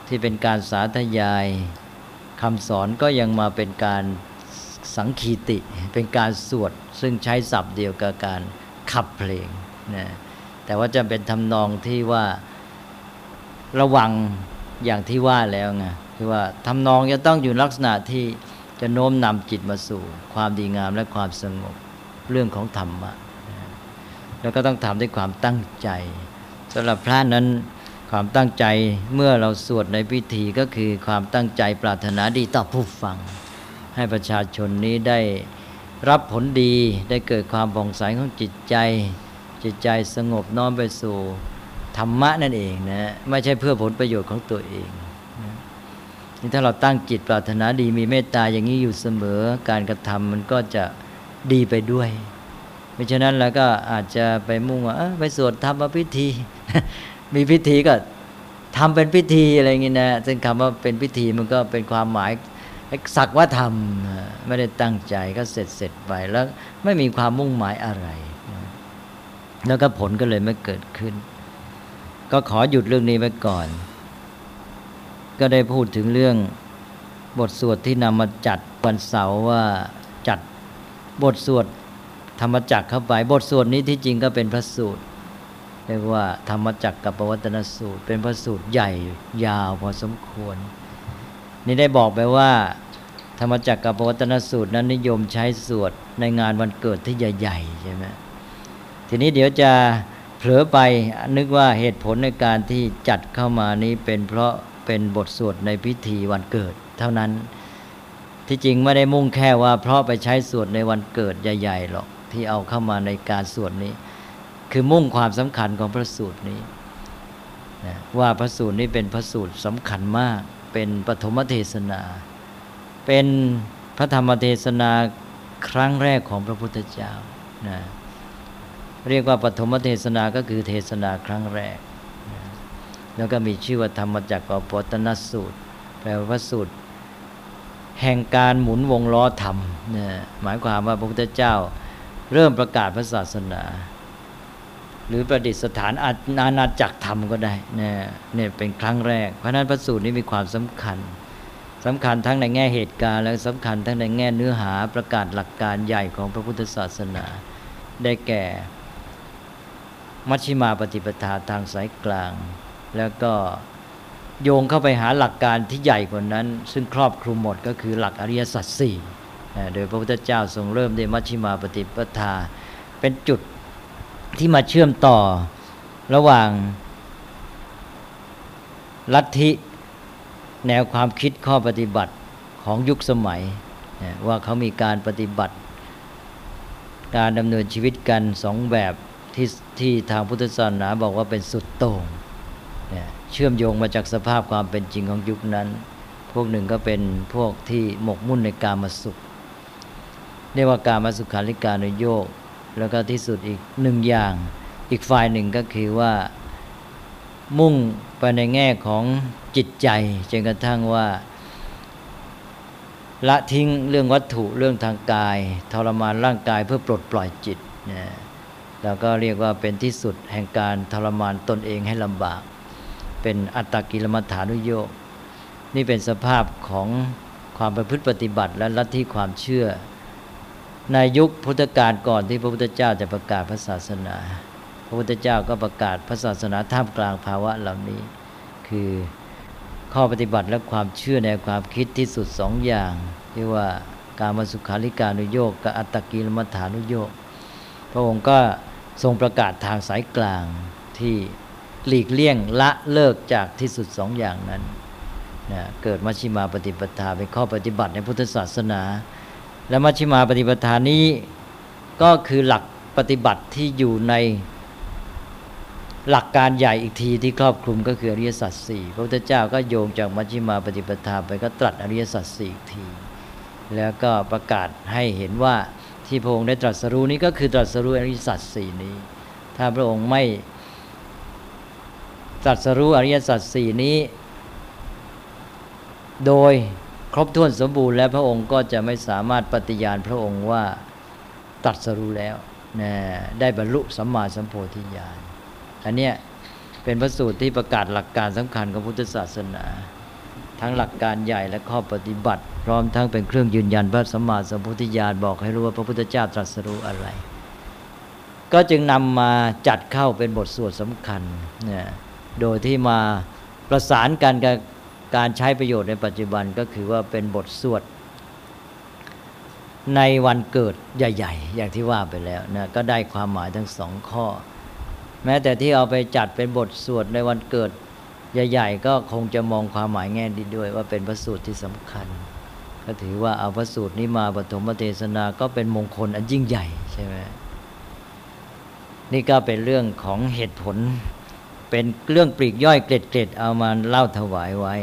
B: ที่เป็นการสาธยายคำสอนก็ยังมาเป็นการ สังคีติ เป็นการสวด ซึ่งใช้ศัพท์เดียวกับการขับเพลงนะแต่ว่าจะเป็นทำนองที่ว่าระวังอย่างที่ว่าแล้วไงคือว่าทำนองจะต้องอยู่ลักษณะที่จะโน้มนำจิตมาสู่ ความดีงามและความสงบเรื่องของธรรมะนะแล้วก็ต้องทำด้วยความตั้งใจสำหรับพระนั้นความตั้งใจเมื่อเราสวดในพิธีก็คือความตั้งใจปรารถนาดีต่อผู้ฟัง ให้ประชาชนนี้ได้รับผลดีได้เกิดความผ่องใสของจิตใจ จิตใจสงบน้อมไปสู่ธรรมะนั่นเองนะไม่ใช่เพื่อผลประโยชน์ของตัวเองนี่ถ้าเราตั้งจิตปรารถนาดีมีเมตตาอย่างนี้อยู่เสมอการกระทำมันก็จะดีไปด้วยไม่ฉะนั้นแล้วก็อาจจะไปมุ่งว่าไปสวดธรรมพิธี มีพิธีก็ทำเป็นพิธีอะไรอย่างนี้นะซึ่งคำว่าเป็นพิธีมันก็เป็นความหมาย สักว่าทำไม่ได้ตั้งใจก็เสร็จเสร็จไปแล้วไม่มีความมุ่งหมายอะไร แล้วก็ผลก็เลยไม่เกิดขึ้น ก็ขอหยุดเรื่องนี้ไว้ก่อน ก็ได้พูดถึงเรื่องบทสวดที่นำมาจัดวันเสาร์ว่าจัดบทสวดธรรมจักรเข้าไปบทสวดนี้ที่จริงก็เป็นพระสูตรเรียกว่าธรรมจักรกับปวัตนสูตร เป็นพระสูตรใหญ่ยาวพอสมควร นี่ได้บอกไปว่า ธรรมจักรกับวัตนสูตรนั้นนิยมใช้สวดในงานวันเกิดที่ใหญ่ๆใช่ไหมทีนี้เดี๋ยวจะเผลอไปนึกว่าเหตุผลในการที่จัดเข้ามานี้เป็นเพราะเป็นบทสวดในพิธีวันเกิด เท่านั้นที่จริงไม่ได้มุ่งแค่ว่า เพราะไปใช้สวดในวันเกิดใหญ่ๆหรอกที่เอาเข้ามาในการสวดนี้ คือมุ่งความสำคัญของพระสูตรนี้นะว่าพระสูตรนี้เป็นพระสูตรสำคัญมาก เป็นปฐมเทศนา เป็นพระธรรมเทศนาครั้งแรกของพระพุทธเจ้านะเรียกว่าปฐมเทศนาก็คือเทศนาครั้งแรกนะแล้วก็มีชื่อว่าธรรมจักรปวัตนสูตร แปลว่าสูตร แห่งการหมุนวงล้อธรรมนะหมายความว่าพระพุทธเจ้าเริ่มประกาศพระศาสนา หรือประดิษฐานอาณาจักรธรรมก็ได้เนี่ยเนี่ยเป็นครั้งแรก เพราะนั้นพระสูตรนี้มีความสำคัญสำคัญทั้งในแง่เหตุการณ์ และสำคัญทั้งในแง่เนื้อหาประกาศหลักการใหญ่ของพระพุทธศาสนา ได้แก่ มัชฌิมาปฏิปทาทางสายกลาง แล้วก็โยงเข้าไปหาหลักการที่ใหญ่กว่านั้น ซึ่งครอบคลุมหมดก็คือหลักอริยสัจสี่โดยพระพุทธเจ้าทรงเริ่มด้วยมัชฌิมาปฏิปทา เป็นจุด ที่มาเชื่อมต่อระหว่าง ลัทธิแนวความคิดข้อปฏิบัติของยุคสมัย ว่าเขามีการปฏิบัติ การดำเนินชีวิตกันสองแบบที่ที่ทางพุทธศาสนาบอกว่าเป็นสุดโต่งเชื่อมโยงมาจากสภาพความเป็นจริงของยุคนั้น พวกหนึ่งก็เป็นพวกที่หมกมุ่นในการมาสุข เรียกว่าการมาสุขาริการนโยก แล้วก็ที่สุดอีกหนึ่งอย่าง อีกฝ่ายหนึ่งก็คือว่า มุ่งไปในแง่ของจิตใจจนกระทั่งว่า ละทิ้งเรื่องวัตถุเรื่องทางกาย ทรมานร่างกายเพื่อปลดปล่อยจิตนะแล้วก็เรียกว่าเป็นที่สุดแห่งการทรมานตนเองให้ลำบาก เป็นอัตตกิลมัฐานุโยกนี่เป็นสภาพของความประพฤติปฏิบัติและลัทธิความเชื่อ ในยุคพุทธกาลก่อนที่พระพุทธเจ้าจะประกาศพระศาสนา พระพุทธเจ้าก็ประกาศพระศาสนาท่ามกลางภาวะเหล่านี้ คือข้อปฏิบัติและความเชื่อในความคิดที่สุดสองอย่างที่ว่าการมาสุขาริการุโยกกับอัตตกิลมัฐานุโยกพระองค์ก็ทรงประกาศทางสายกลางที่หลีกเลี่ยงละเลิกจากที่สุดสองอย่างนั้นนะเกิดมัชฌิมาปฏิปทาเป็นข้อปฏิบัติในพุทธศาสนา และมัชฌิมาปฏิปทานี้ก็คือหลักปฏิบัติที่อยู่ในหลักการใหญ่อีกทีที่ครอบคลุมก็คืออริยสัจสี่พระพุทธเจ้าก็โยงจากมัชฌิมาปฏิปทาไปก็ตรัสอริยสัจสี่อีกที แล้วก็ประกาศให้เห็นว่าที่พระองค์ได้ตรัสรู้นี้ก็คือตรัสรู้อริยสัจสี่นี้ ถ้าพระองค์ไม่ตรัสรู้อริยสัจสี่นี้ โดย ครบถ้วนสมบูรณ์แล้วพระองค์ก็จะไม่สามารถปฏิญาณพระองค์ว่าตรัสรู้แล้วนะได้บรรลุสัมมาสัมโพธิญาณอันเนี้ยเป็นพระสูตรที่ประกาศหลักการสำคัญของพุทธศาสนา ทั้งหลักการใหญ่และข้อปฏิบัติ พร้อมทั้งเป็นเครื่องยืนยันพระสัมมาสัมพุทธญาณบอกให้รู้ว่าพระพุทธเจ้าตรัสรู้อะไร ก็จึงนำมาจัดเข้าเป็นบทสวดสำคัญเนี่ยโดยที่มาประสานกันกับ การใช้ประโยชน์ในปัจจุบันก็คือว่าเป็นบทสวด ในวันเกิดใหญ่ ๆ อย่างที่ว่าไปแล้วนะก็ได้ความหมายทั้งสองข้อ แม้แต่ที่เอาไปจัดเป็นบทสวดในวันเกิดใหญ่ๆก็คงจะมองความหมายแง่ดีด้วย ว่าเป็นพระสูตรที่สำคัญ ก็ถือว่าเอาพระสูตรนี้มาปฐมเทศนาก็เป็นมงคลอันยิ่งใหญ่ใช่ไหมนี่ก็เป็นเรื่องของเหตุผล เป็นเรื่องปลีกย่อยเกล็ดๆเอามาเล่าถวายไว้